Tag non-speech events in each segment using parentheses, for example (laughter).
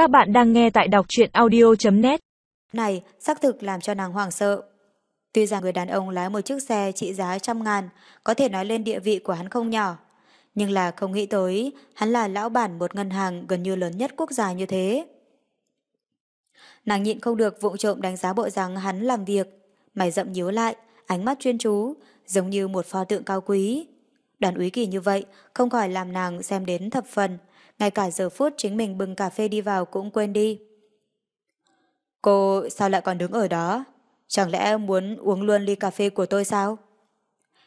Các bạn đang nghe tại đọc truyện audio.net Này, xác thực làm cho nàng hoảng sợ. Tuy rằng người đàn ông lái một chiếc xe trị giá trăm ngàn, có thể nói lên địa vị của hắn không nhỏ. Nhưng là không nghĩ tới, hắn là lão bản một ngân hàng gần như lớn nhất quốc gia như thế. Nàng nhịn không được vụng trộm đánh giá bộ dáng hắn làm việc. Mày rậm nhíu lại, ánh mắt chuyên chú, giống như một pho tượng cao quý. Đoàn úy kỳ như vậy, không khỏi làm nàng xem đến thập phần, ngay cả giờ phút chính mình bưng cà phê đi vào cũng quên đi. Cô sao lại còn đứng ở đó? Chẳng lẽ muốn uống luôn ly cà phê của tôi sao?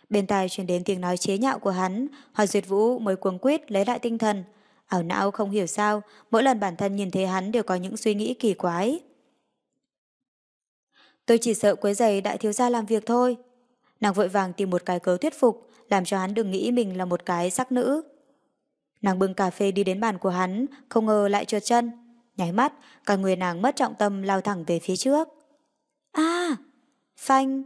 Bên tai truyền đến tiếng nói chế nhạo của hắn, Hoa Duyệt Vũ mới cuống quýt lấy lại tinh thần. Ảo não không hiểu sao, mỗi lần bản thân nhìn thấy hắn đều có những suy nghĩ kỳ quái. Tôi chỉ sợ quấy giày đại thiếu gia làm việc thôi. Nàng vội vàng tìm một cái cớ thuyết phục, làm cho hắn đừng nghĩ mình là một cái sắc nữ. Nàng bưng cà phê đi đến bàn của hắn, không ngờ lại trượt chân. Nháy mắt, cả người nàng mất trọng tâm lao thẳng về phía trước. À! Phanh!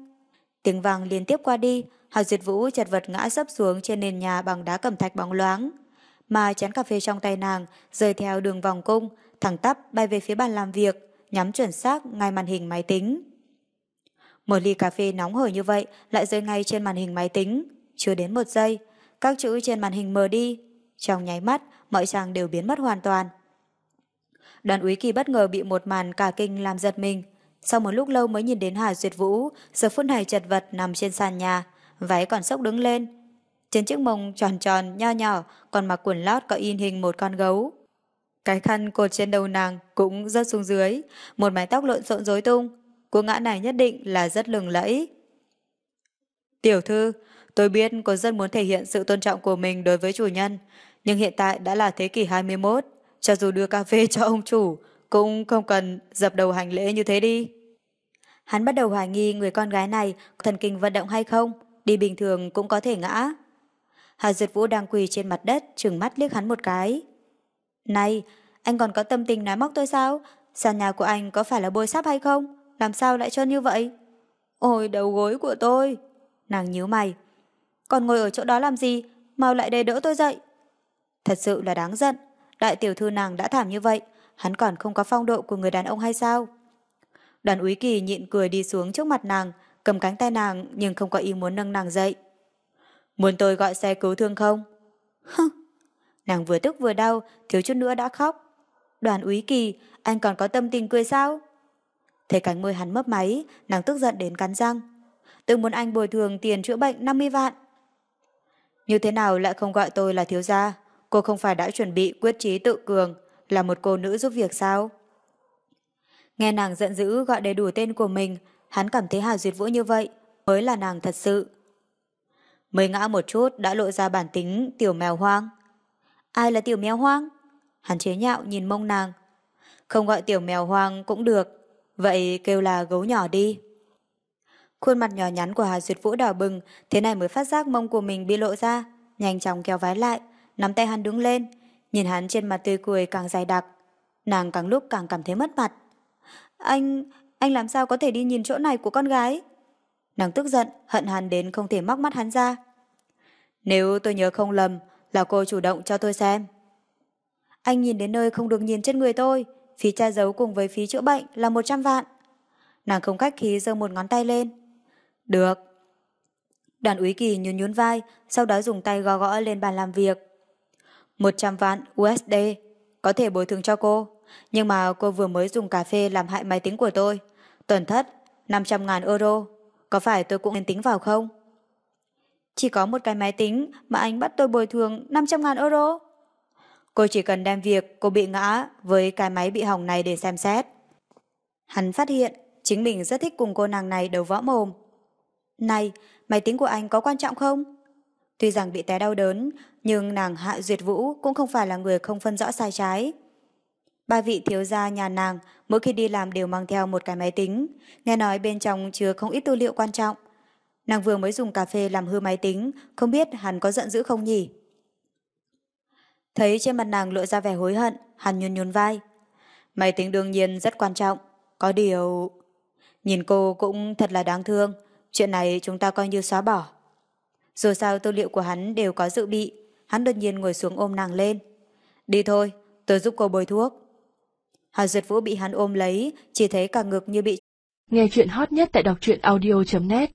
Tiếng vàng liên tiếp qua đi, Hào Diệt Vũ chật vật ngã sấp xuống trên nền nhà bằng đá cẩm thạch bóng loáng. Mà chén cà phê trong tay nàng rơi theo đường vòng cung, thẳng tắp bay về phía bàn làm việc, nhắm chuẩn xác ngay màn hình máy tính. Một ly cà phê nóng hổi như vậy lại rơi ngay trên màn hình máy tính. Chưa đến một giây, các chữ trên màn hình mờ đi, trong nháy mắt, mọi trang đều biến mất hoàn toàn. Đoàn úy kỳ bất ngờ bị một màn cả kinh làm giật mình. Sau một lúc lâu mới nhìn đến Hà Duyệt Vũ, giờ phút này chật vật nằm trên sàn nhà, váy còn sốc đứng lên. Trên chiếc mông tròn tròn, nho nhỏ, còn mặc quần lót có in hình một con gấu. Cái khăn cột trên đầu nàng cũng rớt xuống dưới, một mái tóc lộn xộn rối tung. Cô ngã này nhất định là rất lừng lẫy. Tiểu thư, tôi biết cô rất muốn thể hiện sự tôn trọng của mình đối với chủ nhân, nhưng hiện tại đã là thế kỷ 21, cho dù đưa cà phê (laughs) cho ông chủ, cũng không cần dập đầu hành lễ như thế đi. Hắn bắt đầu hoài nghi người con gái này thần kinh vận động hay không, đi bình thường cũng có thể ngã. Hà Duyệt Vũ đang quỳ trên mặt đất, trừng mắt liếc hắn một cái. Này, anh còn có tâm tình nói móc tôi sao? Sàn nhà của anh có phải là bôi sáp hay không? Làm sao lại trơn như vậy? Ôi đầu gối của tôi! Nàng nhíu mày. Còn ngồi ở chỗ đó làm gì? Mau lại đây đỡ tôi dậy. Thật sự là đáng giận, đại tiểu thư nàng đã thảm như vậy, hắn còn không có phong độ của người đàn ông hay sao? Đoàn úy kỳ nhịn cười đi xuống trước mặt nàng, cầm cánh tay nàng nhưng không có ý muốn nâng nàng dậy. Muốn tôi gọi xe cứu thương không? Hừ, nàng vừa tức vừa đau, thiếu chút nữa đã khóc. Đoàn úy kỳ, anh còn có tâm tình cười sao? Thấy cánh môi hắn mấp máy, nàng tức giận đến cắn răng. Tôi muốn anh bồi thường tiền chữa bệnh 50 vạn. Như thế nào lại không gọi tôi là thiếu gia? Cô không phải đã chuẩn bị quyết trí tự cường, là một cô nữ giúp việc sao? Nghe nàng giận dữ gọi đầy đủ tên của mình, hắn cảm thấy Hà Duyệt Vũ như vậy, mới là nàng thật sự. Mới ngã một chút đã lộ ra bản tính tiểu mèo hoang. Ai là tiểu mèo hoang? Hắn chế nhạo nhìn mông nàng. Không gọi tiểu mèo hoang cũng được, vậy kêu là gấu nhỏ đi. Khuôn mặt nhỏ nhắn của Hà Duyệt Vũ đỏ bừng, thế này mới phát giác mông của mình bị lộ ra, nhanh chóng kéo vái lại, nắm tay hắn đứng lên, nhìn hắn trên mặt tươi cười càng dài đặc. Nàng càng lúc càng cảm thấy mất mặt. Anh, anh làm sao có thể đi nhìn chỗ này của con gái? Nàng tức giận, hận hắn đến không thể móc mắt hắn ra. Nếu tôi nhớ không lầm, là cô chủ động cho tôi xem. Anh nhìn đến nơi không được nhìn trên người tôi, phí tra giấu cùng với phí chữa bệnh là 100 vạn. Nàng không khách khí giơ một ngón tay lên. Được. Đoàn úy kỳ nhún nhún vai, sau đó dùng tay gõ gõ lên bàn làm việc. 100 vạn USD, có thể bồi thường cho cô. Nhưng mà cô vừa mới dùng cà phê làm hại máy tính của tôi. Tổn thất 500 ngàn euro. Có phải tôi cũng nên tính vào không? Chỉ có một cái máy tính mà anh bắt tôi bồi thường 500 ngàn euro. Cô chỉ cần đem việc cô bị ngã với cái máy bị hỏng này để xem xét. Hắn phát hiện chính mình rất thích cùng cô nàng này đầu võ mồm. Này, máy tính của anh có quan trọng không? Tuy rằng bị té đau đớn, nhưng nàng Hạ Duyệt Vũ cũng không phải là người không phân rõ sai trái. Ba vị thiếu gia nhà nàng mỗi khi đi làm đều mang theo một cái máy tính, nghe nói bên trong chứa không ít tư liệu quan trọng. Nàng vừa mới dùng cà phê làm hư máy tính, không biết hắn có giận dữ không nhỉ? Thấy trên mặt nàng lộ ra vẻ hối hận, hắn nhún nhún vai. Máy tính đương nhiên rất quan trọng, có điều... Nhìn cô cũng thật là đáng thương, chuyện này chúng ta coi như xóa bỏ. Dù sao tư liệu của hắn đều có dự bị, hắn đột nhiên ngồi xuống ôm nàng lên. Đi thôi, tôi giúp cô bôi thuốc. Hà Duyệt Vũ bị hắn ôm lấy, chỉ thấy cả ngực như bị... Nghe chuyện hot nhất tại đọc truyện audio.net